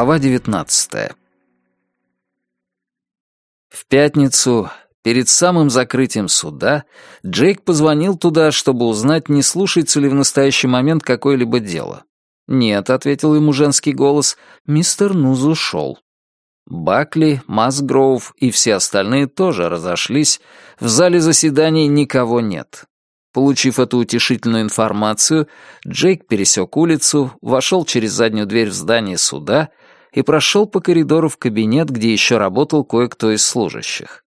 Глава 19 В пятницу, перед самым закрытием суда, Джейк позвонил туда, чтобы узнать, не слушается ли в настоящий момент какое-либо дело. «Нет», — ответил ему женский голос, — «мистер Нуз ушел». Бакли, Масгроув и все остальные тоже разошлись, в зале заседаний никого нет. Получив эту утешительную информацию, Джейк пересек улицу, вошел через заднюю дверь в здание суда и прошел по коридору в кабинет, где еще работал кое-кто из служащих.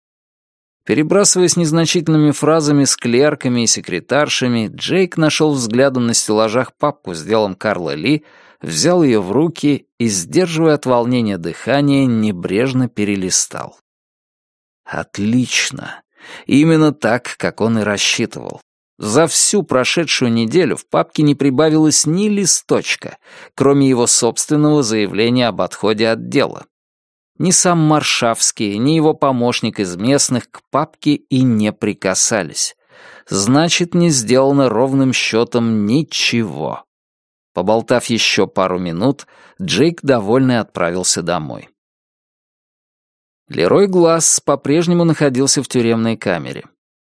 Перебрасываясь незначительными фразами с клерками и секретаршами, Джейк нашел взглядом на стеллажах папку с делом Карла Ли, взял ее в руки и, сдерживая от волнения дыхание, небрежно перелистал. Отлично. Именно так, как он и рассчитывал. За всю прошедшую неделю в папке не прибавилось ни листочка, кроме его собственного заявления об отходе от дела. Ни сам Маршавский, ни его помощник из местных к папке и не прикасались. Значит, не сделано ровным счетом ничего. Поболтав еще пару минут, Джейк довольный отправился домой. Лерой Глаз по-прежнему находился в тюремной камере.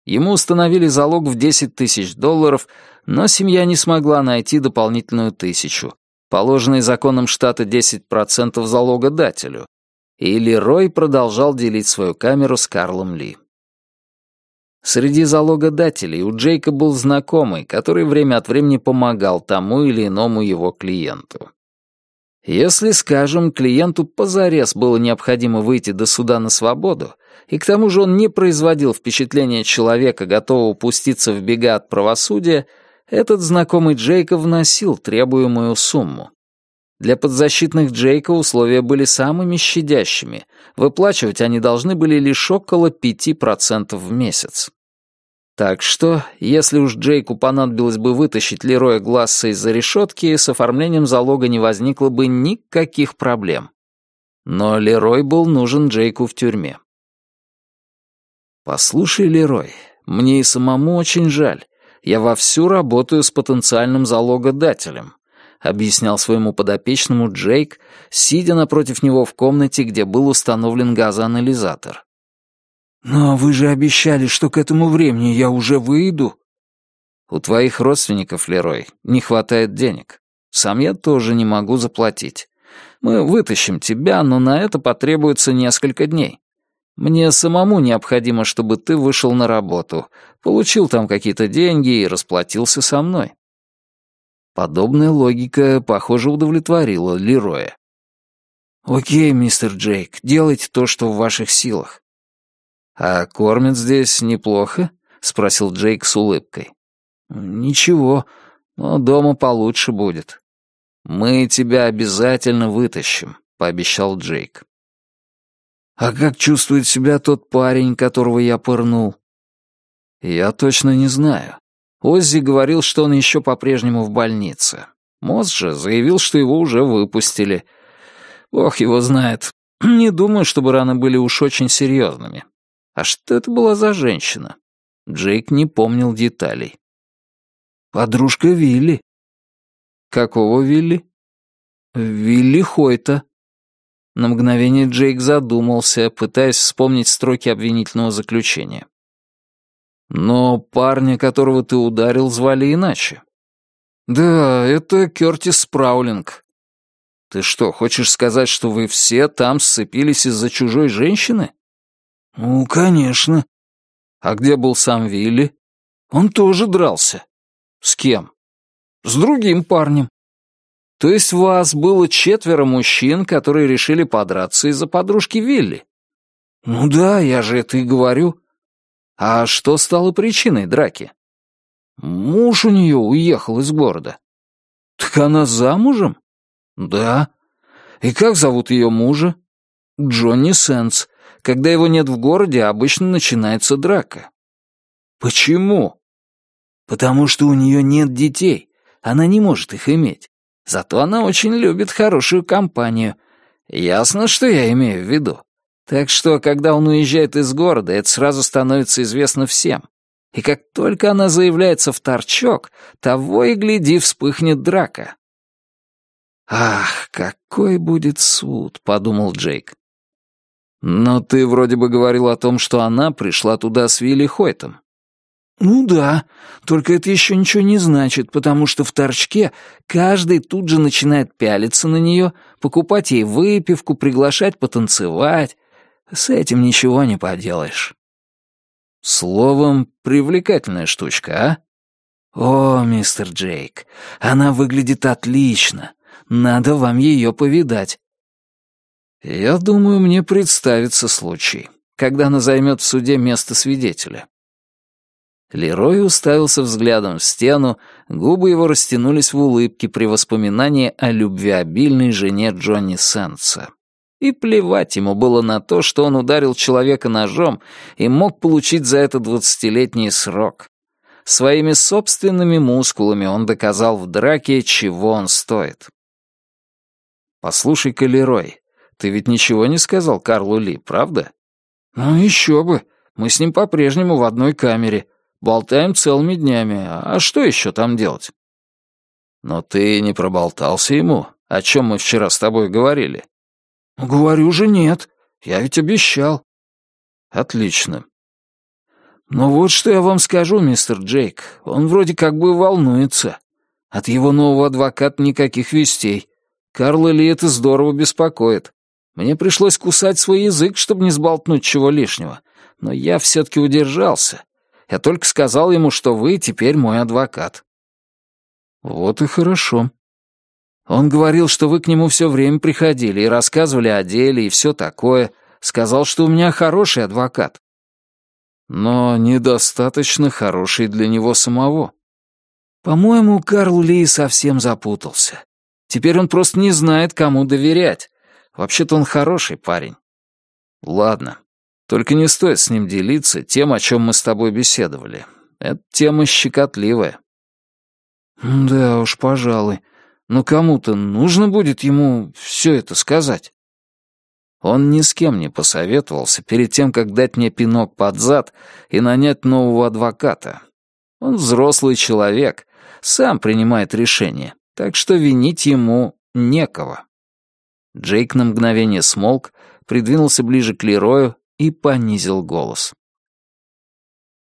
Ему установили залог в 10 тысяч долларов, но семья не смогла найти дополнительную тысячу, положенный законом штата 10% залога дателю, и Лерой продолжал делить свою камеру с Карлом Ли. Среди залогодателей у Джейка был знакомый, который время от времени помогал тому или иному его клиенту. Если, скажем, клиенту позарез было необходимо выйти до суда на свободу, и к тому же он не производил впечатления человека, готового пуститься в бега от правосудия, этот знакомый Джейка вносил требуемую сумму. Для подзащитных Джейка условия были самыми щадящими. Выплачивать они должны были лишь около 5% в месяц. Так что, если уж Джейку понадобилось бы вытащить Лероя Гласса из-за решетки, с оформлением залога не возникло бы никаких проблем. Но Лерой был нужен Джейку в тюрьме. «Послушай, Лерой, мне и самому очень жаль. Я вовсю работаю с потенциальным залогодателем», — объяснял своему подопечному Джейк, сидя напротив него в комнате, где был установлен газоанализатор. «Но вы же обещали, что к этому времени я уже выйду». «У твоих родственников, Лерой, не хватает денег. Сам я тоже не могу заплатить. Мы вытащим тебя, но на это потребуется несколько дней. Мне самому необходимо, чтобы ты вышел на работу, получил там какие-то деньги и расплатился со мной». Подобная логика, похоже, удовлетворила Лероя. «Окей, мистер Джейк, делайте то, что в ваших силах». «А кормят здесь неплохо?» — спросил Джейк с улыбкой. «Ничего, но дома получше будет». «Мы тебя обязательно вытащим», — пообещал Джейк. «А как чувствует себя тот парень, которого я пырнул?» «Я точно не знаю. Оззи говорил, что он еще по-прежнему в больнице. Моз же заявил, что его уже выпустили. Бог его знает. Не думаю, чтобы раны были уж очень серьезными. А что это была за женщина?» Джейк не помнил деталей. «Подружка Вилли». «Какого Вилли?» «Вилли Хойта», на мгновение Джейк задумался, пытаясь вспомнить строки обвинительного заключения. «Но парня, которого ты ударил, звали иначе». «Да, это Кертис Спраулинг». «Ты что, хочешь сказать, что вы все там сцепились из-за чужой женщины?» «Ну, конечно». «А где был сам Вилли?» «Он тоже дрался». «С кем?» «С другим парнем». То есть вас было четверо мужчин, которые решили подраться из-за подружки Вилли? Ну да, я же это и говорю. А что стало причиной драки? Муж у нее уехал из города. Так она замужем? Да. И как зовут ее мужа? Джонни Сенс. Когда его нет в городе, обычно начинается драка. Почему? Потому что у нее нет детей. Она не может их иметь. Зато она очень любит хорошую компанию. Ясно, что я имею в виду. Так что, когда он уезжает из города, это сразу становится известно всем. И как только она заявляется в торчок, того и гляди, вспыхнет драка. «Ах, какой будет суд», — подумал Джейк. «Но ты вроде бы говорил о том, что она пришла туда с Вилли Хойтом». «Ну да, только это еще ничего не значит, потому что в торчке каждый тут же начинает пялиться на нее, покупать ей выпивку, приглашать потанцевать. С этим ничего не поделаешь». Словом, привлекательная штучка, а? О, мистер Джейк, она выглядит отлично. Надо вам ее повидать. Я думаю, мне представится случай, когда она займет в суде место свидетеля. Лерой уставился взглядом в стену, губы его растянулись в улыбке при воспоминании о любвеобильной жене Джонни Сенса. И плевать ему было на то, что он ударил человека ножом и мог получить за это двадцатилетний срок. Своими собственными мускулами он доказал в драке, чего он стоит. «Послушай-ка, Лерой, ты ведь ничего не сказал Карлу Ли, правда?» «Ну еще бы. Мы с ним по-прежнему в одной камере. Болтаем целыми днями. А что еще там делать?» «Но ты не проболтался ему, о чем мы вчера с тобой говорили?» «Говорю же нет. Я ведь обещал». «Отлично. Но вот что я вам скажу, мистер Джейк. Он вроде как бы волнуется. От его нового адвоката никаких вестей. Карла Ли это здорово беспокоит. Мне пришлось кусать свой язык, чтобы не сболтнуть чего лишнего. Но я все-таки удержался. Я только сказал ему, что вы теперь мой адвокат». «Вот и хорошо», он говорил, что вы к нему все время приходили и рассказывали о деле и все такое. Сказал, что у меня хороший адвокат. Но недостаточно хороший для него самого. По-моему, Карл Ли совсем запутался. Теперь он просто не знает, кому доверять. Вообще-то он хороший парень. Ладно. Только не стоит с ним делиться тем, о чем мы с тобой беседовали. Эта тема щекотливая. Да уж, пожалуй. Но кому-то нужно будет ему все это сказать. Он ни с кем не посоветовался перед тем, как дать мне пинок под зад и нанять нового адвоката. Он взрослый человек, сам принимает решение, так что винить ему некого. Джейк на мгновение смолк, придвинулся ближе к Лерою и понизил голос.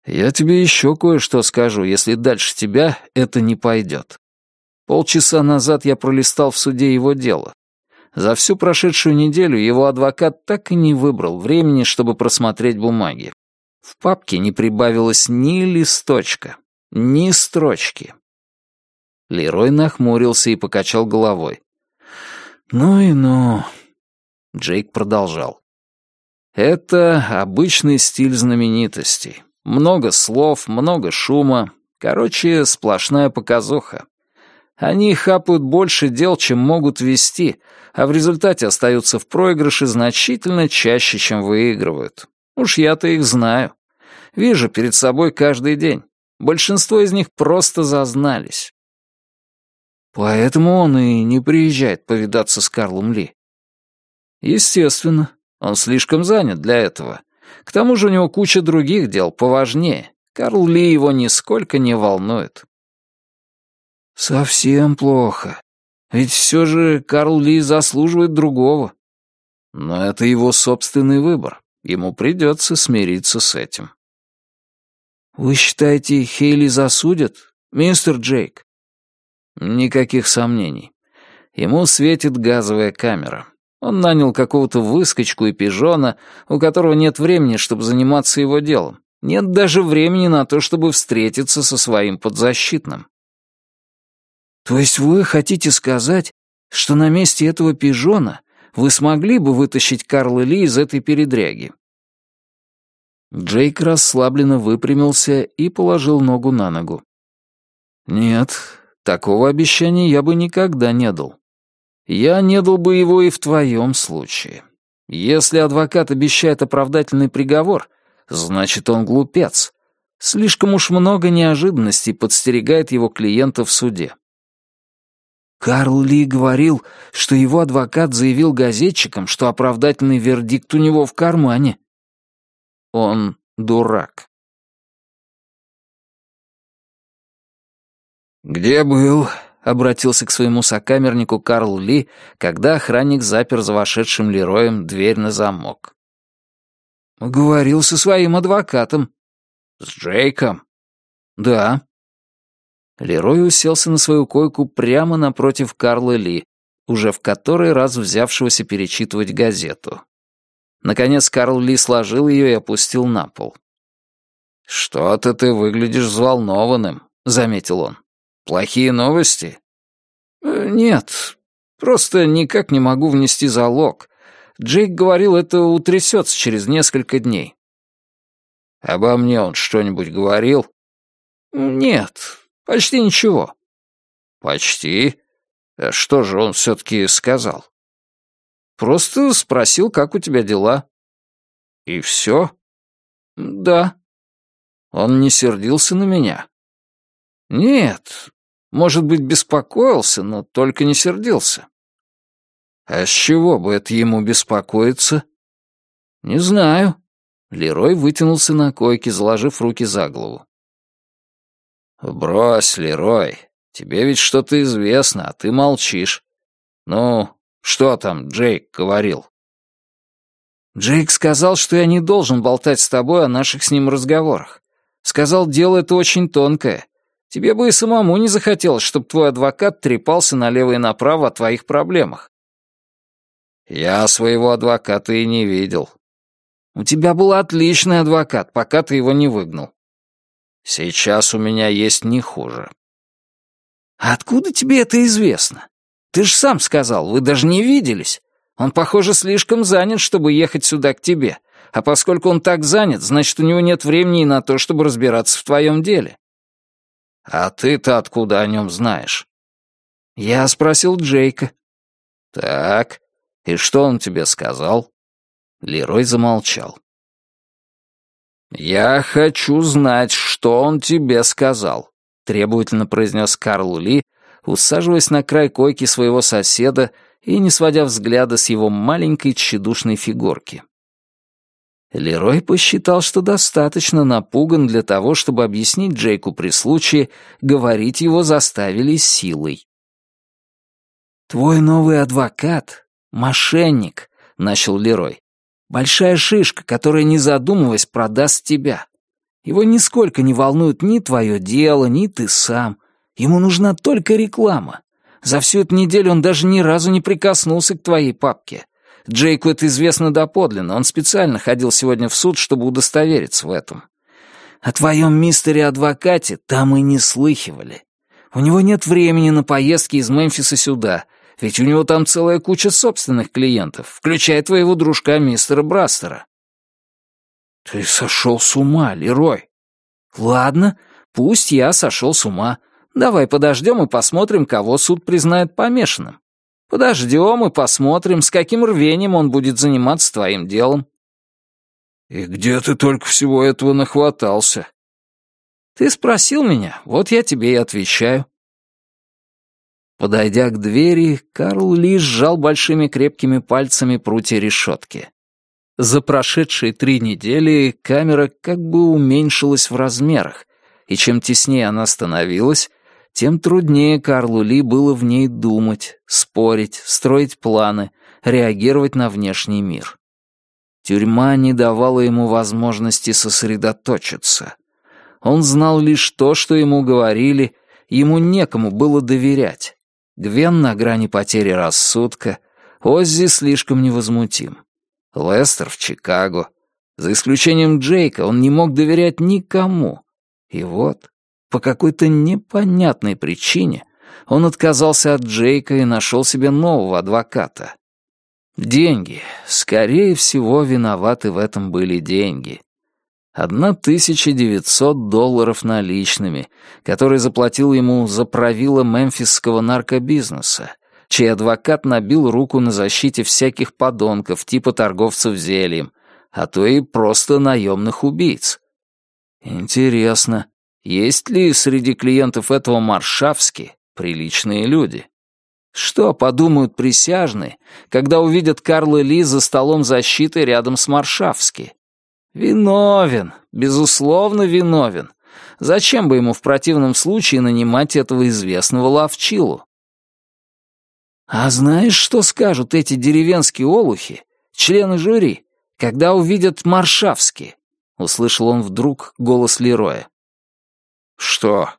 «Я тебе еще кое-что скажу, если дальше тебя это не пойдет. Полчаса назад я пролистал в суде его дело. За всю прошедшую неделю его адвокат так и не выбрал времени, чтобы просмотреть бумаги. В папке не прибавилось ни листочка, ни строчки. Лерой нахмурился и покачал головой. «Ну и ну...» Джейк продолжал. «Это обычный стиль знаменитостей. Много слов, много шума. Короче, сплошная показуха. Они хапают больше дел, чем могут вести, а в результате остаются в проигрыше значительно чаще, чем выигрывают. Уж я-то их знаю. Вижу перед собой каждый день. Большинство из них просто зазнались. Поэтому он и не приезжает повидаться с Карлом Ли. Естественно, он слишком занят для этого. К тому же у него куча других дел поважнее. Карл Ли его нисколько не волнует. Совсем плохо. Ведь все же Карл Ли заслуживает другого. Но это его собственный выбор. Ему придется смириться с этим. Вы считаете, Хейли засудят, мистер Джейк? Никаких сомнений. Ему светит газовая камера. Он нанял какого-то выскочку и пижона, у которого нет времени, чтобы заниматься его делом. Нет даже времени на то, чтобы встретиться со своим подзащитным. То есть вы хотите сказать, что на месте этого пижона вы смогли бы вытащить Карла Ли из этой передряги?» Джейк расслабленно выпрямился и положил ногу на ногу. «Нет, такого обещания я бы никогда не дал. Я не дал бы его и в твоем случае. Если адвокат обещает оправдательный приговор, значит, он глупец. Слишком уж много неожиданностей подстерегает его клиента в суде. Карл Ли говорил, что его адвокат заявил газетчикам, что оправдательный вердикт у него в кармане. Он дурак. «Где был? Обратился к своему сокамернику Карл Ли, когда охранник запер за вошедшим Лероем дверь на замок. «Говорил со своим адвокатом». «С Джейком?» «Да». Лерой уселся на свою койку прямо напротив Карла Ли, уже в который раз взявшегося перечитывать газету. Наконец Карл Ли сложил ее и опустил на пол. «Что-то ты выглядишь взволнованным», — заметил он. «Плохие новости?» «Э, «Нет, просто никак не могу внести залог. Джейк говорил, это утрясется через несколько дней». «Обо мне он что-нибудь говорил?» «Нет, почти ничего». «Почти? А что же он все-таки сказал?» «Просто спросил, как у тебя дела». «И все?» «Да». «Он не сердился на меня?» «Нет, может быть, беспокоился, но только не сердился». «А с чего бы это ему беспокоиться?» «Не знаю». Лерой вытянулся на койке, заложив руки за голову. «Брось, Лерой, тебе ведь что-то известно, а ты молчишь. Ну, что там Джейк говорил?» «Джейк сказал, что я не должен болтать с тобой о наших с ним разговорах. Сказал, дело это очень тонкое. Тебе бы и самому не захотелось, чтобы твой адвокат трепался налево и направо о твоих проблемах. Я своего адвоката и не видел. У тебя был отличный адвокат, пока ты его не выгнал. Сейчас у меня есть не хуже. А откуда тебе это известно? Ты же сам сказал, вы даже не виделись. Он, похоже, слишком занят, чтобы ехать сюда к тебе. А поскольку он так занят, значит, у него нет времени на то, чтобы разбираться в твоем деле. А ты-то откуда о нем знаешь? Я спросил Джейка. Так, и что он тебе сказал? Лерой замолчал. «Я хочу знать, что он тебе сказал», — требовательно произнес Карл Ли, усаживаясь на край койки своего соседа и не сводя взгляда с его маленькой тщедушной фигурки. Лерой посчитал, что достаточно напуган для того, чтобы объяснить Джейку при случае, говорить его заставили силой. «Твой новый адвокат — мошенник», — начал Лерой. «Большая шишка, которая, не задумываясь, продаст тебя. Его нисколько не волнует ни твое дело, ни ты сам. Ему нужна только реклама. За всю эту неделю он даже ни разу не прикоснулся к твоей папке. Джейку это известно доподлинно, он специально ходил сегодня в суд, чтобы удостовериться в этом. О твоем мистере-адвокате там и не слыхивали. У него нет времени на поездки из Мемфиса сюда, ведь у него там целая куча собственных клиентов, включая твоего дружка мистера Брастера. Ты сошел с ума, Лерой. Ладно, пусть я сошел с ума. Давай подождем и посмотрим, кого суд признает помешанным. Подождем и посмотрим, с каким рвением он будет заниматься твоим делом. И где ты только всего этого нахватался? Ты спросил меня, вот я тебе и отвечаю. Подойдя к двери, Карл Ли сжал большими крепкими пальцами прутья решетки. За прошедшие три недели камера как бы уменьшилась в размерах, и чем теснее она становилась, тем труднее Карлу Ли было в ней думать, спорить, строить планы, реагировать на внешний мир. Тюрьма не давала ему возможности сосредоточиться. Он знал лишь то, что ему говорили, ему некому было доверять. Гвен на грани потери рассудка, Оззи слишком невозмутим. Лестер в Чикаго. За исключением Джейка он не мог доверять никому. И вот по какой-то непонятной причине он отказался от Джейка и нашел себе нового адвоката. Деньги. Скорее всего, виноваты в этом были деньги. Одна тысяча девятьсот долларов наличными, которые заплатил ему за правила мемфисского наркобизнеса, чей адвокат набил руку на защите всяких подонков типа торговцев зельем, а то и просто наемных убийц. Интересно, есть ли среди клиентов этого Маршавски приличные люди? Что подумают присяжные, когда увидят Карла Ли за столом защиты рядом с Маршавски? Виновен, безусловно виновен. Зачем бы ему в противном случае нанимать этого известного ловчилу? А знаешь, что скажут эти деревенские олухи, члены жюри, когда увидят Маршавски? Услышал он вдруг голос Лероя. Что?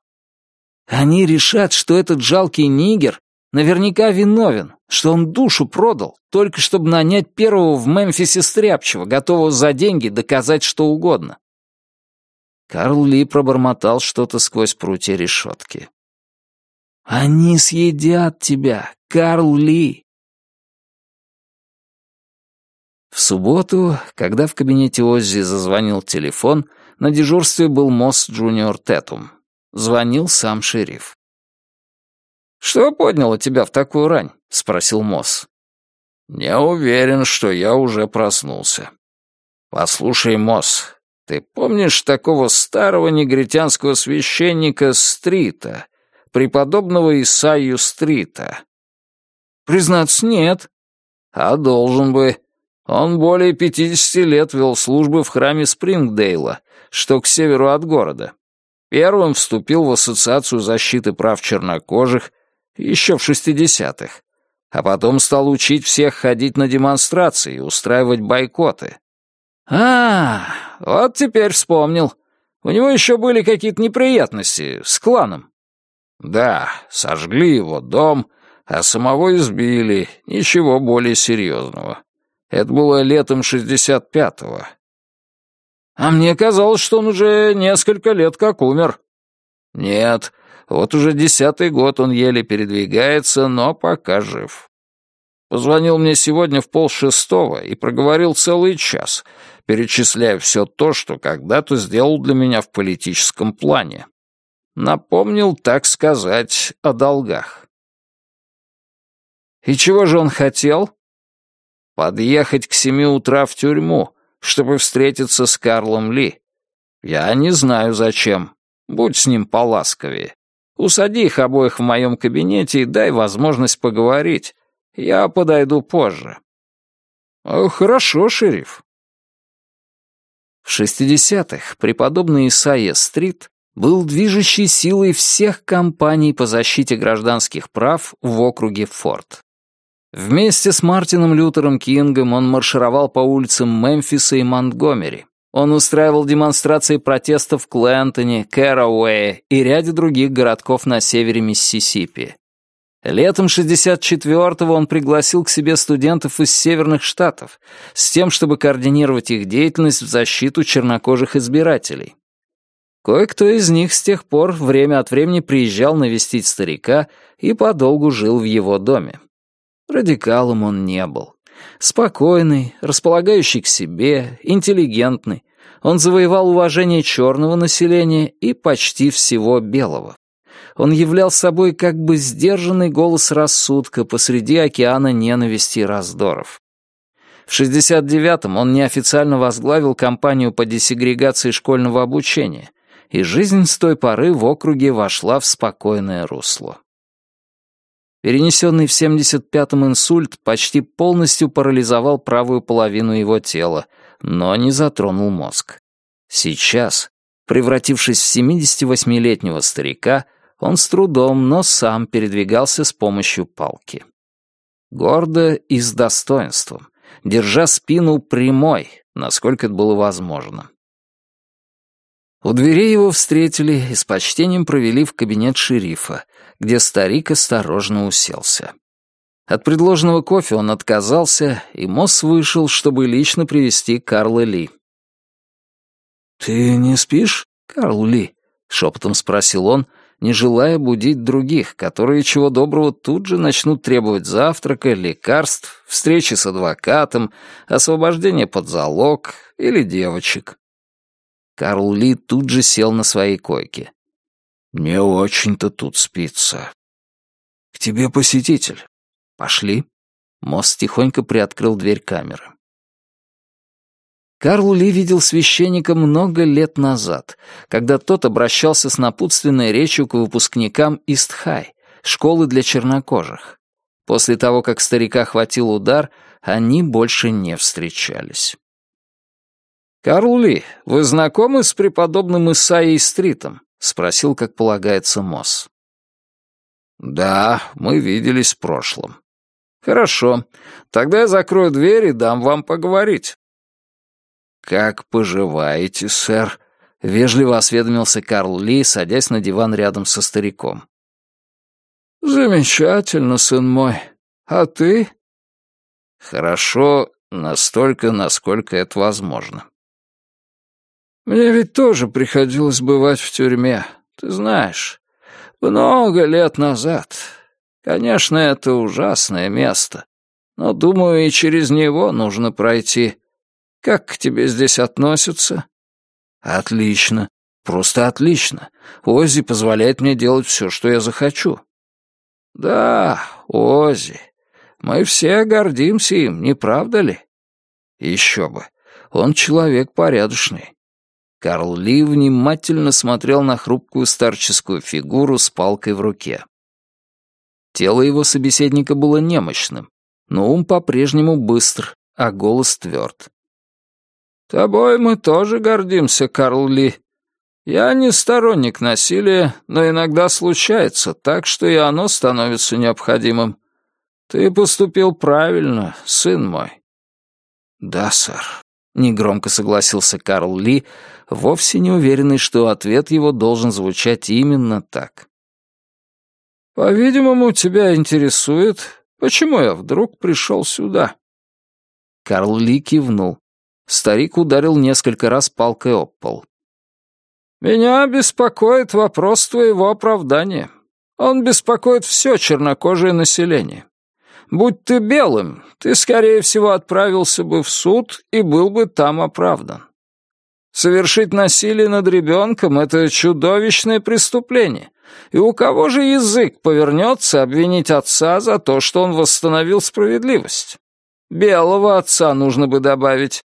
Они решат, что этот жалкий нигер наверняка виновен, что он душу продал, только чтобы нанять первого в Мемфисе стряпчего, готового за деньги доказать что угодно. Карл Ли пробормотал что-то сквозь прутья решетки. «Они съедят тебя, Карл Ли!» В субботу, когда в кабинете Оззи зазвонил телефон, на дежурстве был Мосс Джуниор Тетум. Звонил сам шериф. «Что подняло тебя в такую рань?» — спросил Мосс. «Не уверен, что я уже проснулся. Послушай, Мосс, ты помнишь такого старого негритянского священника Стрита, преподобного Исаию Стрита?» «Признаться, нет». «А должен бы. Он более пятидесяти лет вел службы в храме Спрингдейла, что к северу от города. Первым вступил в Ассоциацию защиты прав чернокожих еще в шестидесятых, а потом стал учить всех ходить на демонстрации и устраивать бойкоты. «А, вот теперь вспомнил. У него еще были какие-то неприятности с кланом». «Да, сожгли его дом, а самого избили, ничего более серьезного. Это было летом 65-го. А мне казалось, что он уже несколько лет как умер. Нет, вот уже десятый год он еле передвигается, но пока жив. Позвонил мне сегодня в полшестого и проговорил целый час, перечисляя все то, что когда-то сделал для меня в политическом плане. Напомнил, так сказать, о долгах. И чего же он хотел? Подъехать к семи утра в тюрьму, чтобы встретиться с Карлом Ли. Я не знаю зачем. Будь с ним поласковее. Усади их обоих в моем кабинете и дай возможность поговорить. Я подойду позже». «Хорошо, шериф». В 60-х преподобный Исайя Стрит был движущей силой всех кампаний по защите гражданских прав в округе Форт. Вместе с Мартином Лютером Кингом он маршировал по улицам Мемфиса и Монтгомери. Он устраивал демонстрации протеста в Клентоне, Кэрауэе и ряде других городков на севере Миссисипи. Летом 64-го он пригласил к себе студентов из северных штатов с тем, чтобы координировать их деятельность в защиту чернокожих избирателей. Кое-кто из них с тех пор время от времени приезжал навестить старика и подолгу жил в его доме. Радикалом он не был. Спокойный, располагающий к себе, интеллигентный, он завоевал уважение черного населения и почти всего белого. Он являл собой как бы сдержанный голос рассудка посреди океана ненависти и раздоров. В 69-м он неофициально возглавил кампанию по десегрегации школьного обучения, и жизнь с той поры в округе вошла в спокойное русло. Перенесенный в 75-м инсульт почти полностью парализовал правую половину его тела, но не затронул мозг. Сейчас, превратившись в 78-летнего старика, он с трудом, но сам передвигался с помощью палки. Гордо и с достоинством, держа спину прямой, насколько это было возможно. У дверей его встретили и с почтением провели в кабинет шерифа, где старик осторожно уселся. От предложенного кофе он отказался, и Мосс вышел, чтобы лично привести Карла Ли. «Ты не спишь, Карл Ли?» — шепотом спросил он, не желая будить других, которые чего доброго тут же начнут требовать завтрака, лекарств, встречи с адвокатом, освобождения под залог или девочек. Карл Ли тут же сел на своей койке. «Не очень-то тут спится». «К тебе посетитель. Пошли». Мост тихонько приоткрыл дверь камеры. Карл Ли видел священника много лет назад, когда тот обращался с напутственной речью к выпускникам Истхай, школы для чернокожих. После того, как старика хватил удар, они больше не встречались. «Карл Ли, вы знакомы с преподобным Исаией Стритом?» — спросил, как полагается, Мосс. «Да, мы виделись в прошлом». «Хорошо. Тогда я закрою дверь и дам вам поговорить». «Как поживаете, сэр?» — вежливо осведомился Карл Ли, садясь на диван рядом со стариком. «Замечательно, сын мой. А ты?» «Хорошо, настолько, насколько это возможно». «Мне ведь тоже приходилось бывать в тюрьме, ты знаешь. Много лет назад. Конечно, это ужасное место, но, думаю, и через него нужно пройти. Как к тебе здесь относятся?» «Отлично. Просто отлично. Оззи позволяет мне делать все, что я захочу». «Да, Оззи. Мы все гордимся им, не правда ли?» «Еще бы. Он человек порядочный. Карл Ли внимательно смотрел на хрупкую старческую фигуру с палкой в руке. Тело его собеседника было немощным, но ум по-прежнему быстр, а голос тверд. «Тобой мы тоже гордимся, Карл Ли. Я не сторонник насилия, но иногда случается так, что и оно становится необходимым. Ты поступил правильно, сын мой». «Да, сэр», — негромко согласился Карл Ли, вовсе не уверенный, что ответ его должен звучать именно так. «По-видимому, тебя интересует, почему я вдруг пришел сюда?» Карл Ли кивнул. Старик ударил несколько раз палкой об пол. «Меня беспокоит вопрос твоего оправдания. Он беспокоит все чернокожее население. Будь ты белым, ты, скорее всего, отправился бы в суд и был бы там оправдан. Совершить насилие над ребенком — это чудовищное преступление. И у кого же язык повернется обвинить отца за то, что он восстановил справедливость? Белого отца нужно бы добавить.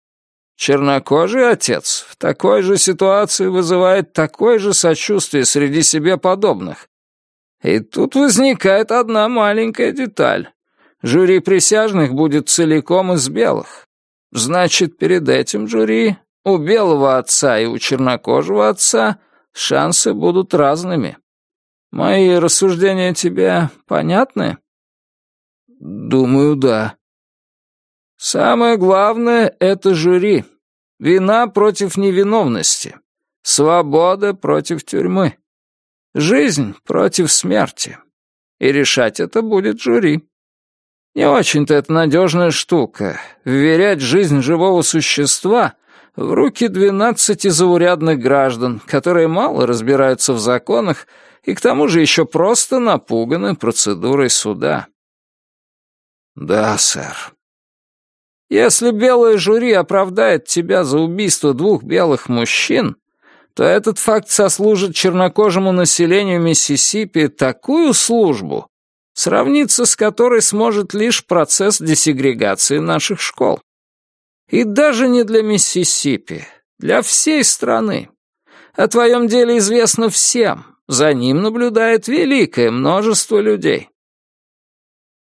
Чернокожий отец в такой же ситуации вызывает такое же сочувствие среди себе подобных. И тут возникает одна маленькая деталь. Жюри присяжных будет целиком из белых. Значит, перед этим жюри у белого отца и у чернокожего отца шансы будут разными. Мои рассуждения тебе понятны? Думаю, да. Самое главное — это жюри. Вина против невиновности. Свобода против тюрьмы. Жизнь против смерти. И решать это будет жюри. Не очень-то это надежная штука. Вверять жизнь живого существа — в руки двенадцати заурядных граждан, которые мало разбираются в законах и к тому же еще просто напуганы процедурой суда. Да, сэр. Если белое жюри оправдает тебя за убийство двух белых мужчин, то этот факт сослужит чернокожему населению Миссисипи такую службу, сравниться с которой сможет лишь процесс десегрегации наших школ. И даже не для Миссисипи, для всей страны. О твоем деле известно всем, за ним наблюдает великое множество людей.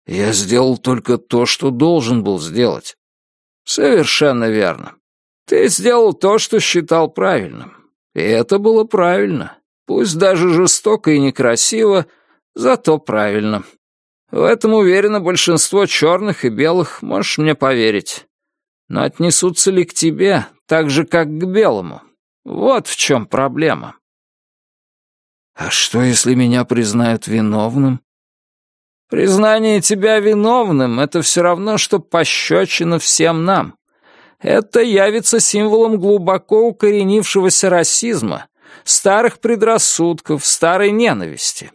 Я сделал только то, что должен был сделать. Совершенно верно. Ты сделал то, что считал правильным. И это было правильно. Пусть даже жестоко и некрасиво, зато правильно. В этом уверено большинство черных и белых, можешь мне поверить но отнесутся ли к тебе так же, как к белому? Вот в чем проблема. А что, если меня признают виновным? Признание тебя виновным — это все равно, что пощечина всем нам. Это явится символом глубоко укоренившегося расизма, старых предрассудков, старой ненависти.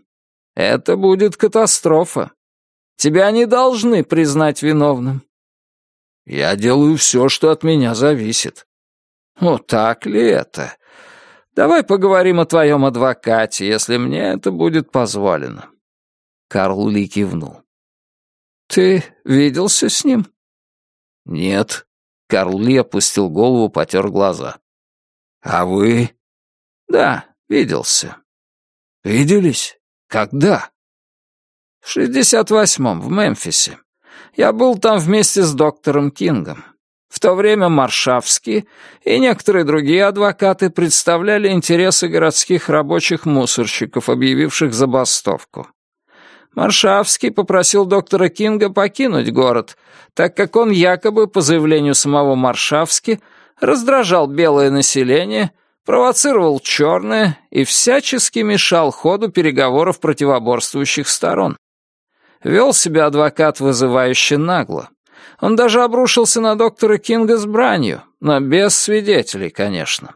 Это будет катастрофа. Тебя не должны признать виновным. Я делаю все, что от меня зависит». «Ну, так ли это? Давай поговорим о твоем адвокате, если мне это будет позволено». Карл Ли кивнул. «Ты виделся с ним?» «Нет». Карл Ли опустил голову, потер глаза. «А вы?» «Да, виделся». «Виделись? Когда?» «В шестьдесят восьмом, в Мемфисе. Я был там вместе с доктором Кингом. В то время Маршавский и некоторые другие адвокаты представляли интересы городских рабочих-мусорщиков, объявивших забастовку. Маршавский попросил доктора Кинга покинуть город, так как он якобы, по заявлению самого Маршавски, раздражал белое население, провоцировал черное и всячески мешал ходу переговоров противоборствующих сторон. Вел себя адвокат вызывающе нагло. Он даже обрушился на доктора Кинга с бранью, но без свидетелей, конечно.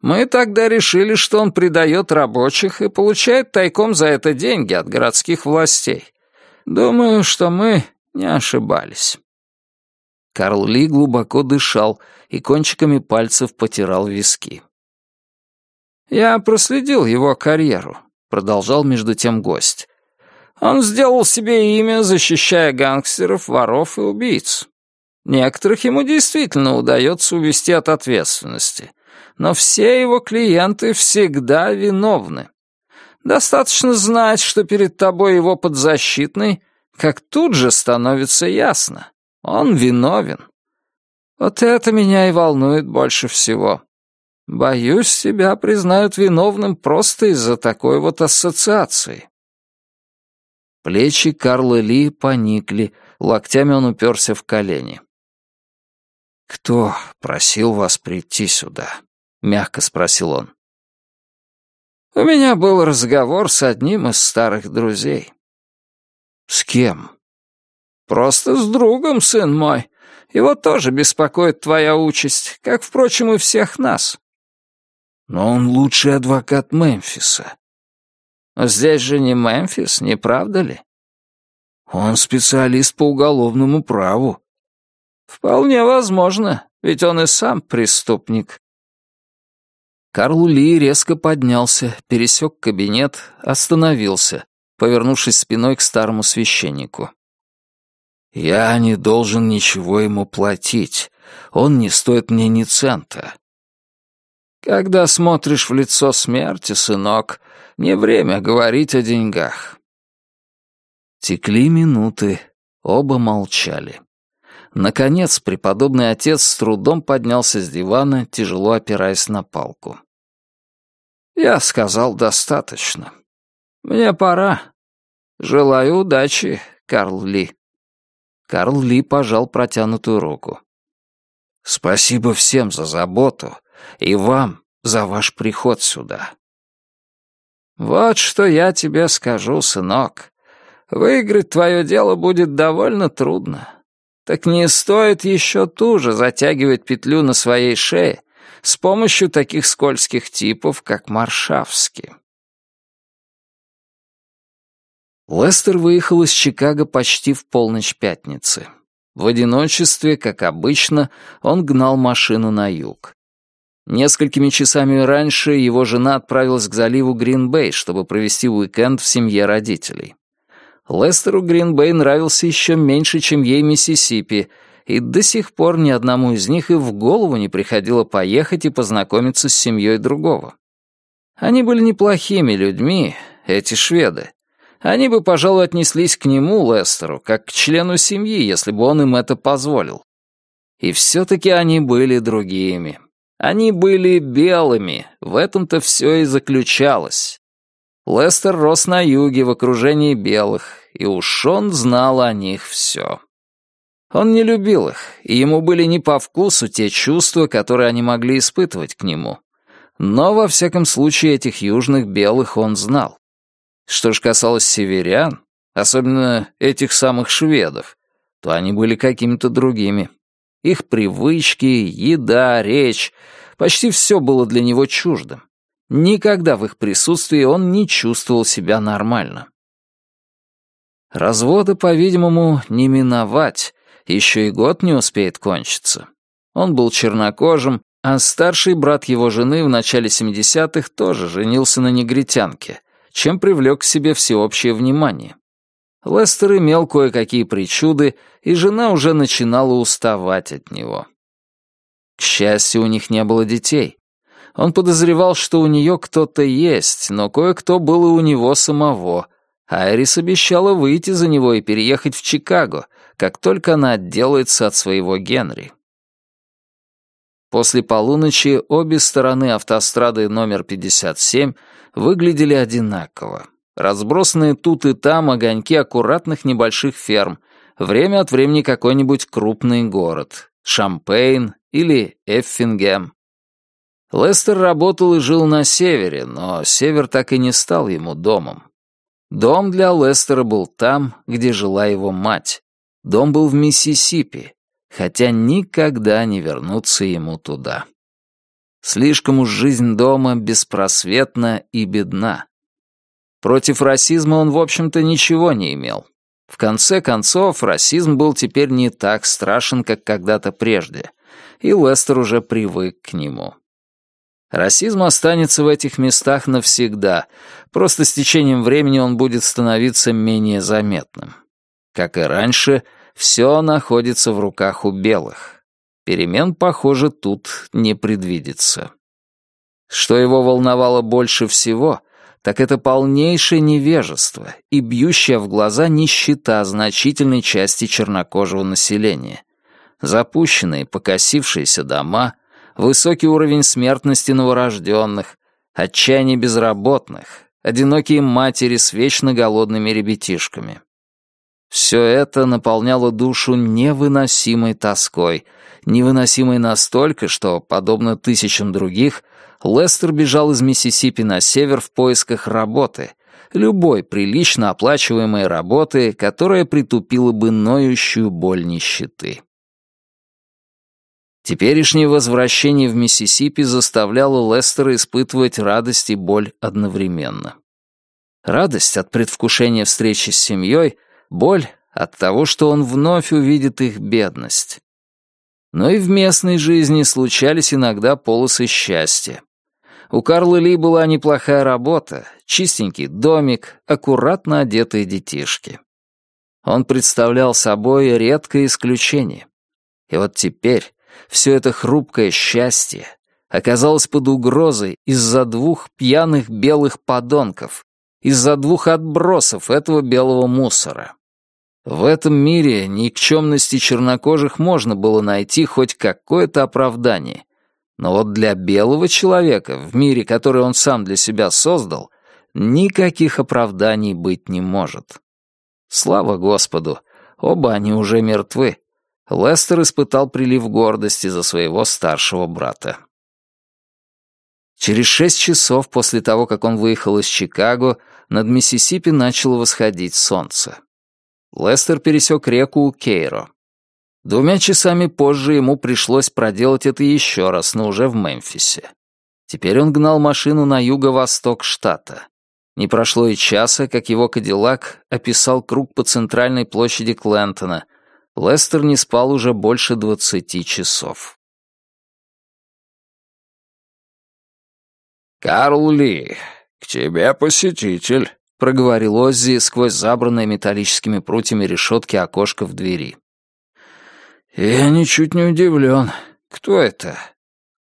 Мы тогда решили, что он предает рабочих и получает тайком за это деньги от городских властей. Думаю, что мы не ошибались. Карл Ли глубоко дышал и кончиками пальцев потирал виски. «Я проследил его карьеру», — продолжал между тем гость. «Он сделал себе имя, защищая гангстеров, воров и убийц. Некоторых ему действительно удается увести от ответственности, но все его клиенты всегда виновны. Достаточно знать, что перед тобой его подзащитный, как тут же становится ясно. Он виновен. Вот это меня и волнует больше всего. Боюсь, себя признают виновным просто из-за такой вот ассоциации. Плечи Карла Ли поникли, локтями он уперся в колени. «Кто просил вас прийти сюда?» — мягко спросил он. «У меня был разговор с одним из старых друзей». «С кем?» «Просто с другом, сын мой. Его тоже беспокоит твоя участь, как, впрочем, и всех нас». «Но он лучший адвокат Мемфиса». «Здесь же не Мемфис, не правда ли?» «Он специалист по уголовному праву». «Вполне возможно, ведь он и сам преступник». Карл Ли резко поднялся, пересек кабинет, остановился, повернувшись спиной к старому священнику. «Я не должен ничего ему платить. Он не стоит мне ни цента». «Когда смотришь в лицо смерти, сынок, не время говорить о деньгах». Текли минуты, оба молчали. Наконец, преподобный отец с трудом поднялся с дивана, тяжело опираясь на палку. «Я сказал достаточно. Мне пора. Желаю удачи, Карл Ли». Карл Ли пожал протянутую руку. «Спасибо всем за заботу и вам за ваш приход сюда». «Вот что я тебе скажу, сынок. Выиграть твое дело будет довольно трудно. Так не стоит еще туже затягивать петлю на своей шее с помощью таких скользких типов, как Маршавский. Лестер выехал из Чикаго почти в полночь пятницы. В одиночестве, как обычно, он гнал машину на юг. Несколькими часами раньше его жена отправилась к заливу Гринбей, чтобы провести уикенд в семье родителей. Лестеру Гринбей нравился еще меньше, чем ей Миссисипи, и до сих пор ни одному из них и в голову не приходило поехать и познакомиться с семьей другого. Они были неплохими людьми, эти шведы. Они бы, пожалуй, отнеслись к нему, Лестеру, как к члену семьи, если бы он им это позволил. И все-таки они были другими. Они были белыми, в этом-то все и заключалось. Лестер рос на юге в окружении белых, и уж он знал о них все. Он не любил их, и ему были не по вкусу те чувства, которые они могли испытывать к нему. Но, во всяком случае, этих южных белых он знал. Что ж касалось северян, особенно этих самых шведов, то они были какими-то другими. Их привычки, еда, речь — почти все было для него чуждым. Никогда в их присутствии он не чувствовал себя нормально. Развода, по-видимому, не миновать, еще и год не успеет кончиться. Он был чернокожим, а старший брат его жены в начале 70-х тоже женился на негритянке, чем привлек к себе всеобщее внимание. Лестер имел кое-какие причуды, и жена уже начинала уставать от него. К счастью, у них не было детей. Он подозревал, что у нее кто-то есть, но кое-кто был и у него самого — Айрис обещала выйти за него и переехать в Чикаго, как только она отделается от своего Генри. После полуночи обе стороны автострады номер 57 выглядели одинаково. Разбросанные тут и там огоньки аккуратных небольших ферм, время от времени какой-нибудь крупный город, Шампейн или Эффингем. Лестер работал и жил на севере, но север так и не стал ему домом. Дом для Лестера был там, где жила его мать. Дом был в Миссисипи, хотя никогда не вернуться ему туда. Слишком уж жизнь дома беспросветна и бедна. Против расизма он, в общем-то, ничего не имел. В конце концов, расизм был теперь не так страшен, как когда-то прежде, и Лестер уже привык к нему. Расизм останется в этих местах навсегда, просто с течением времени он будет становиться менее заметным. Как и раньше, все находится в руках у белых. Перемен, похоже, тут не предвидится. Что его волновало больше всего, так это полнейшее невежество и бьющая в глаза нищета значительной части чернокожего населения. Запущенные, покосившиеся дома, высокий уровень смертности новорожденных, отчаяние безработных, одинокие матери с вечно голодными ребятишками. Все это наполняло душу невыносимой тоской, невыносимой настолько, что, подобно тысячам других, Лестер бежал из Миссисипи на север в поисках работы, любой прилично оплачиваемой работы, которая притупила бы ноющую боль нищеты. Теперешнее возвращение в Миссисипи заставляло Лестера испытывать радость и боль одновременно. Радость от предвкушения встречи с семьей, боль от того, что он вновь увидит их бедность. Но и в местной жизни случались иногда полосы счастья. У Карла Ли была неплохая работа, чистенький домик, аккуратно одетые детишки. Он представлял собой редкое исключение. И вот теперь все это хрупкое счастье оказалось под угрозой из-за двух пьяных белых подонков, из-за двух отбросов этого белого мусора. В этом мире никчемности чернокожих можно было найти хоть какое-то оправдание. Но вот для белого человека, в мире, который он сам для себя создал, никаких оправданий быть не может. Слава Господу, оба они уже мертвы. Лестер испытал прилив гордости за своего старшего брата. Через шесть часов после того, как он выехал из Чикаго, над Миссисипи начало восходить солнце. Лестер пересек реку Кейро. Двумя часами позже ему пришлось проделать это еще раз, но уже в Мемфисе. Теперь он гнал машину на юго-восток штата. Не прошло и часа, как его Кадиллак описал круг по центральной площади Клентона, Лестер не спал уже больше двадцати часов. «Карл Ли, к тебе посетитель», — проговорил Оззи сквозь забранное металлическими прутьями решетки окошко в двери. «Я ничуть не удивлен. Кто это?»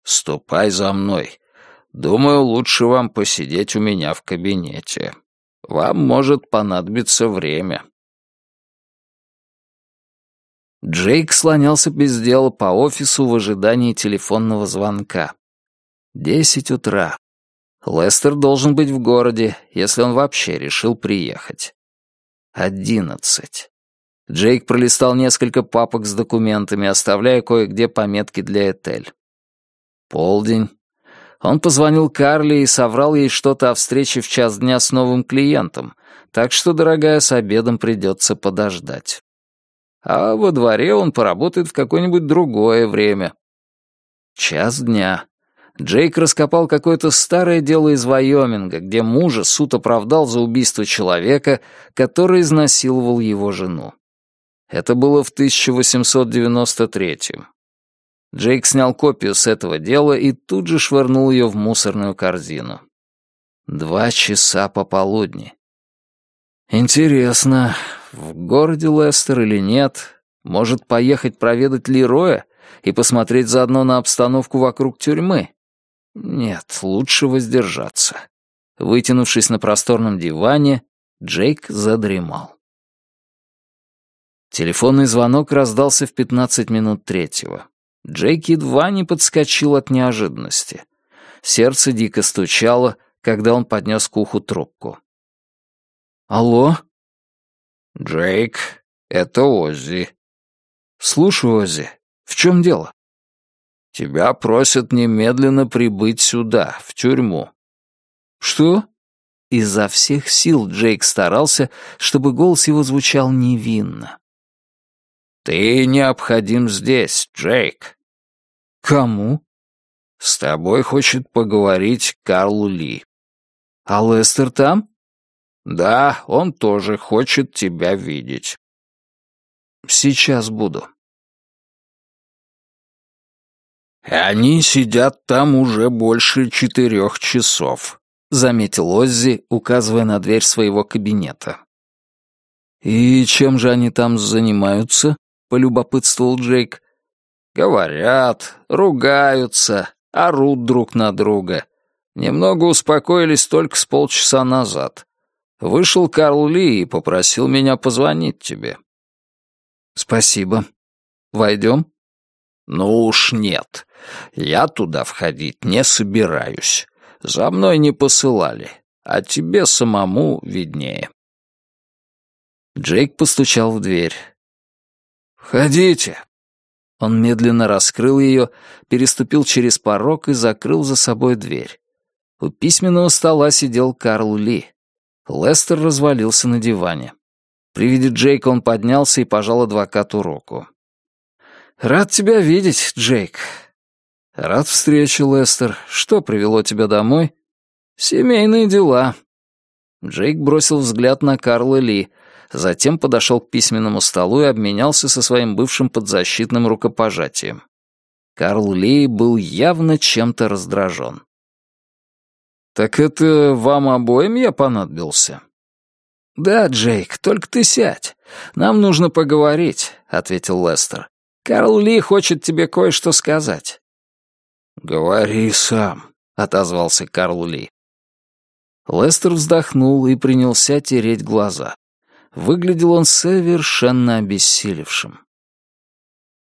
«Ступай за мной. Думаю, лучше вам посидеть у меня в кабинете. Вам может понадобиться время». Джейк слонялся без дела по офису в ожидании телефонного звонка. Десять утра. Лестер должен быть в городе, если он вообще решил приехать. Одиннадцать. Джейк пролистал несколько папок с документами, оставляя кое-где пометки для Этель. Полдень. Он позвонил Карли и соврал ей что-то о встрече в час дня с новым клиентом, так что, дорогая, с обедом придется подождать а во дворе он поработает в какое-нибудь другое время. Час дня. Джейк раскопал какое-то старое дело из Вайоминга, где мужа суд оправдал за убийство человека, который изнасиловал его жену. Это было в 1893-м. Джейк снял копию с этого дела и тут же швырнул ее в мусорную корзину. Два часа пополудни. Интересно, в городе Лестер или нет, может поехать проведать Лероя и посмотреть заодно на обстановку вокруг тюрьмы? Нет, лучше воздержаться. Вытянувшись на просторном диване, Джейк задремал. Телефонный звонок раздался в 15 минут третьего. Джейк едва не подскочил от неожиданности. Сердце дико стучало, когда он поднес к уху трубку. «Алло?» «Джейк, это Оззи». «Слушаю, Оззи. В чем дело?» «Тебя просят немедленно прибыть сюда, в тюрьму». «Что?» Изо всех сил Джейк старался, чтобы голос его звучал невинно. «Ты необходим здесь, Джейк». «Кому?» «С тобой хочет поговорить Карл Ли». «А Лестер там?» «Да, он тоже хочет тебя видеть». «Сейчас буду». «Они сидят там уже больше четырех часов», — заметил Оззи, указывая на дверь своего кабинета. «И чем же они там занимаются?» — полюбопытствовал Джейк. «Говорят, ругаются, орут друг на друга. Немного успокоились только с полчаса назад. Вышел Карл Ли и попросил меня позвонить тебе». «Спасибо. Войдем?» «Ну уж нет. Я туда входить не собираюсь. За мной не посылали, а тебе самому виднее». Джейк постучал в дверь. «Входите». Он медленно раскрыл ее, переступил через порог и закрыл за собой дверь. У письменного стола сидел Карл Ли. Лестер развалился на диване. При виде Джейка он поднялся и пожал адвокату руку. «Рад тебя видеть, Джейк. «Рад встрече, Лестер. Что привело тебя домой?» «Семейные дела». Джейк бросил взгляд на Карла Ли, затем подошел к письменному столу и обменялся со своим бывшим подзащитным рукопожатием. Карл Ли был явно чем-то раздражен. «Так это вам обоим я понадобился?» «Да, Джейк, только ты сядь. Нам нужно поговорить», — ответил Лестер. «Карл Ли хочет тебе кое-что сказать». «Говори сам», — отозвался Карл Ли. Лестер вздохнул и принялся тереть глаза. Выглядел он совершенно обессилевшим.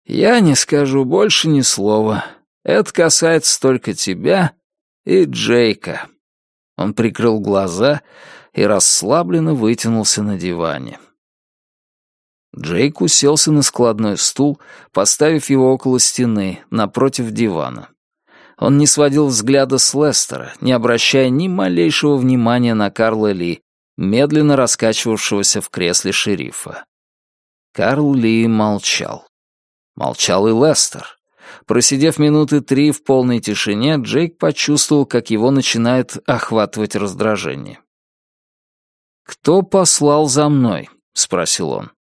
«Я не скажу больше ни слова. Это касается только тебя и Джейка». Он прикрыл глаза и расслабленно вытянулся на диване. Джейк уселся на складной стул, поставив его около стены, напротив дивана. Он не сводил взгляда с Лестера, не обращая ни малейшего внимания на Карла Ли, медленно раскачивавшегося в кресле шерифа. Карл Ли молчал. Молчал и Лестер. Просидев минуты три в полной тишине, Джейк почувствовал, как его начинает охватывать раздражение. «Кто послал за мной?» — спросил он.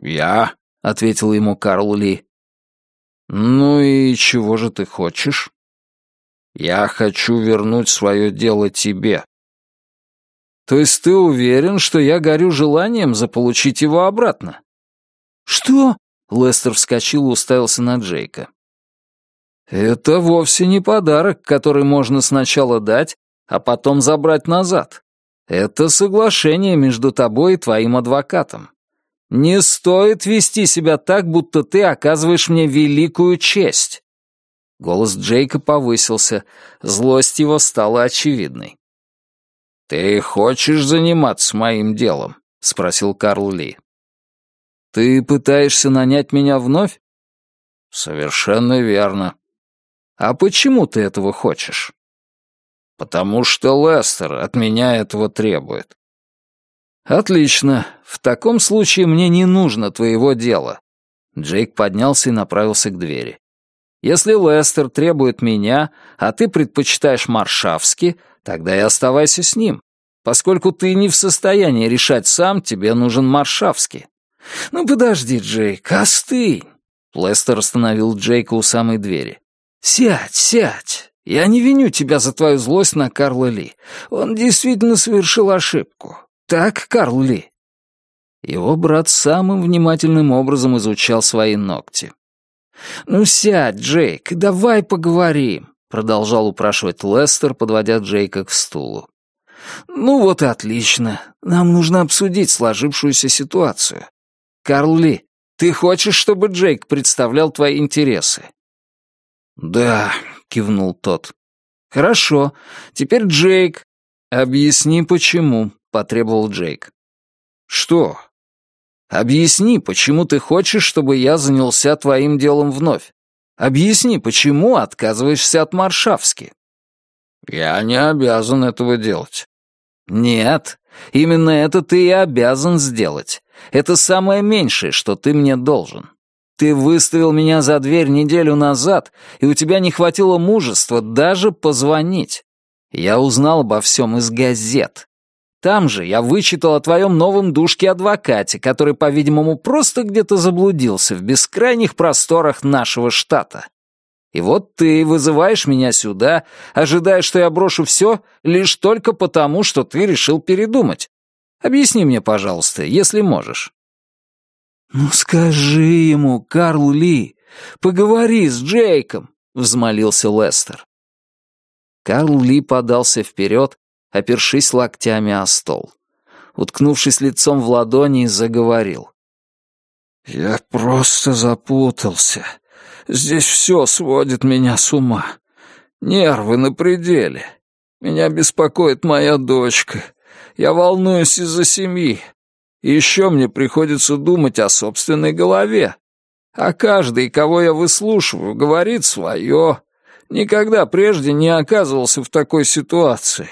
«Я», — ответил ему Карл Ли. «Ну и чего же ты хочешь?» Я хочу вернуть свое дело тебе». «То есть ты уверен, что я горю желанием заполучить его обратно?» «Что?» — Лестер вскочил и уставился на Джейка. «Это вовсе не подарок, который можно сначала дать, а потом забрать назад. Это соглашение между тобой и твоим адвокатом. Не стоит вести себя так, будто ты оказываешь мне великую честь. Голос Джейка повысился, злость его стала очевидной. «Ты хочешь заниматься моим делом?» — спросил Карл Ли. «Ты пытаешься нанять меня вновь?» «Совершенно верно». «А почему ты этого хочешь?» «Потому что Лестер от меня этого требует». «Отлично. В таком случае мне не нужно твоего дела». Джейк поднялся и направился к двери. Если Лестер требует меня, а ты предпочитаешь Маршавски, тогда и оставайся с ним. Поскольку ты не в состоянии решать сам, тебе нужен Маршавский. Ну подожди, Джейк, остынь. Лестер остановил Джейка у самой двери. «Сядь, сядь. Я не виню тебя за твою злость на Карла Ли. Он действительно совершил ошибку. Так, Карл Ли?» Его брат самым внимательным образом изучал свои ногти. «Ну сядь, Джейк, давай поговорим», — продолжал упрашивать Лестер, подводя Джейка к стулу. «Ну вот и отлично. Нам нужно обсудить сложившуюся ситуацию. Карл Ты хочешь, чтобы Джейк представлял твои интересы?» «Да», — кивнул тот. «Хорошо. Теперь Джейк. Объясни, почему», — потребовал Джейк. «Что?» «Объясни, почему ты хочешь, чтобы я занялся твоим делом вновь. Объясни, почему отказываешься от Маршавски». «Я не обязан этого делать». «Нет, именно это ты и обязан сделать. Это самое меньшее, что ты мне должен. Ты выставил меня за дверь неделю назад, и у тебя не хватило мужества даже позвонить. Я узнал обо всем из газет. Там же я вычитал о твоем новом душке-адвокате, который, по-видимому, просто где-то заблудился в бескрайних просторах нашего штата. И вот ты вызываешь меня сюда, ожидая, что я брошу все, лишь только потому, что ты решил передумать. Объясни мне, пожалуйста, если можешь». «Ну скажи ему, Карл Ли, поговори с Джейком», — взмолился Лестер. Карл Ли подался вперед, опершись локтями о стол. Уткнувшись лицом в ладони, заговорил. «Я просто запутался. Здесь все сводит меня с ума. Нервы на пределе. Меня беспокоит моя дочка. Я волнуюсь из-за семьи. И еще мне приходится думать о собственной голове. А каждый, кого я выслушиваю, говорит свое. Никогда прежде не оказывался в такой ситуации.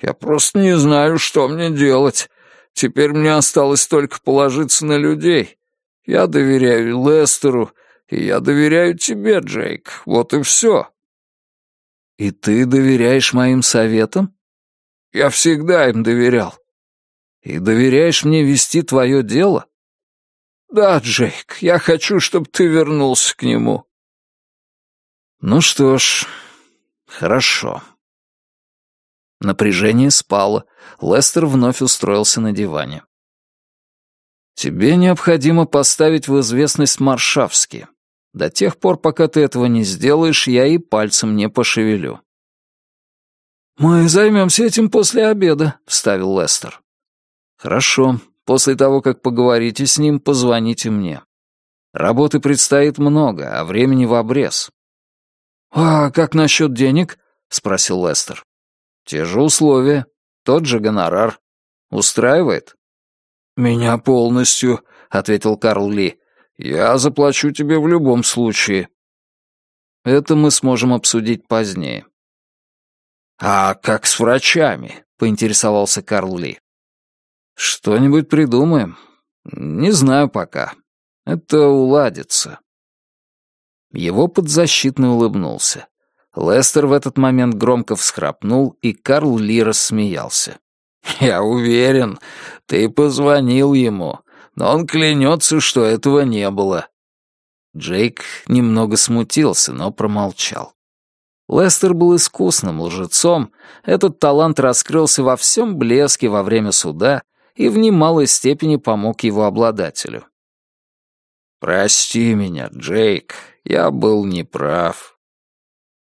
Я просто не знаю, что мне делать. Теперь мне осталось только положиться на людей. Я доверяю Лестеру, и я доверяю тебе, Джейк. Вот и все. И ты доверяешь моим советам? Я всегда им доверял. И доверяешь мне вести твое дело? Да, Джейк, я хочу, чтобы ты вернулся к нему. Ну что ж, хорошо. Напряжение спало. Лестер вновь устроился на диване. «Тебе необходимо поставить в известность Маршавски. До тех пор, пока ты этого не сделаешь, я и пальцем не пошевелю». «Мы займемся этим после обеда», — вставил Лестер. «Хорошо. После того, как поговорите с ним, позвоните мне. Работы предстоит много, а времени в обрез». «А как насчет денег?» — спросил Лестер. Те же условия, тот же гонорар. Устраивает? Меня полностью, ответил Карл Ли. Я заплачу тебе в любом случае. Это мы сможем обсудить позднее. А как с врачами? поинтересовался Карл Ли. Что-нибудь придумаем. Не знаю пока. Это уладится. Его подзащитный улыбнулся. Лестер в этот момент громко всхрапнул, и Карл Ли рассмеялся. «Я уверен, ты позвонил ему, но он клянется, что этого не было». Джейк немного смутился, но промолчал. Лестер был искусным лжецом, этот талант раскрылся во всем блеске во время суда и в немалой степени помог его обладателю. «Прости меня, Джейк, я был неправ»,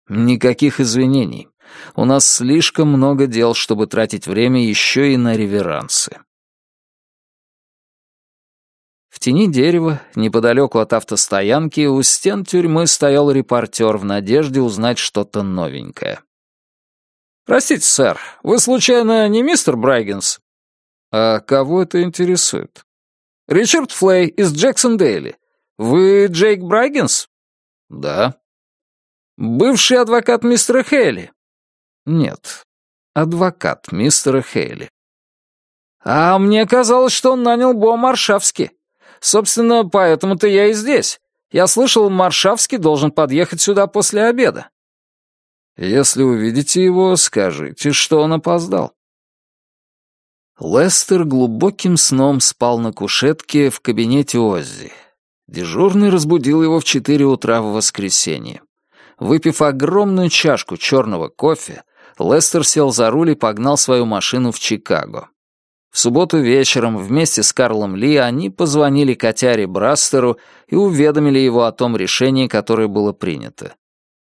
Никаких извинений. У нас слишком много дел, чтобы тратить время еще и на реверансы. В тени дерева, неподалеку от автостоянки, у стен тюрьмы стоял репортер в надежде узнать что-то новенькое. «Простите, сэр, вы случайно не мистер Брайгенс?» «А кого это интересует?» «Ричард Флей из Джексон Дейли. Вы Джейк Брайгенс?» «Да». Бывший адвокат мистера Хейли? Нет, адвокат мистера Хейли. А мне казалось, что он нанял Бо Маршавски. Собственно, поэтому-то я и здесь. Я слышал, Маршавский должен подъехать сюда после обеда. Если увидите его, скажите, что он опоздал. Лестер глубоким сном спал на кушетке в кабинете Оззи. Дежурный разбудил его в четыре утра в воскресенье. Выпив огромную чашку черного кофе, Лестер сел за руль и погнал свою машину в Чикаго. В субботу вечером вместе с Карлом Ли они позвонили котяре Брастеру и уведомили его о том решении, которое было принято.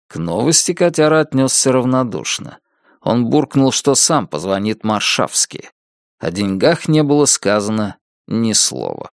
К новости котяра отнесся равнодушно. Он буркнул, что сам позвонит Маршавски. О деньгах не было сказано ни слова.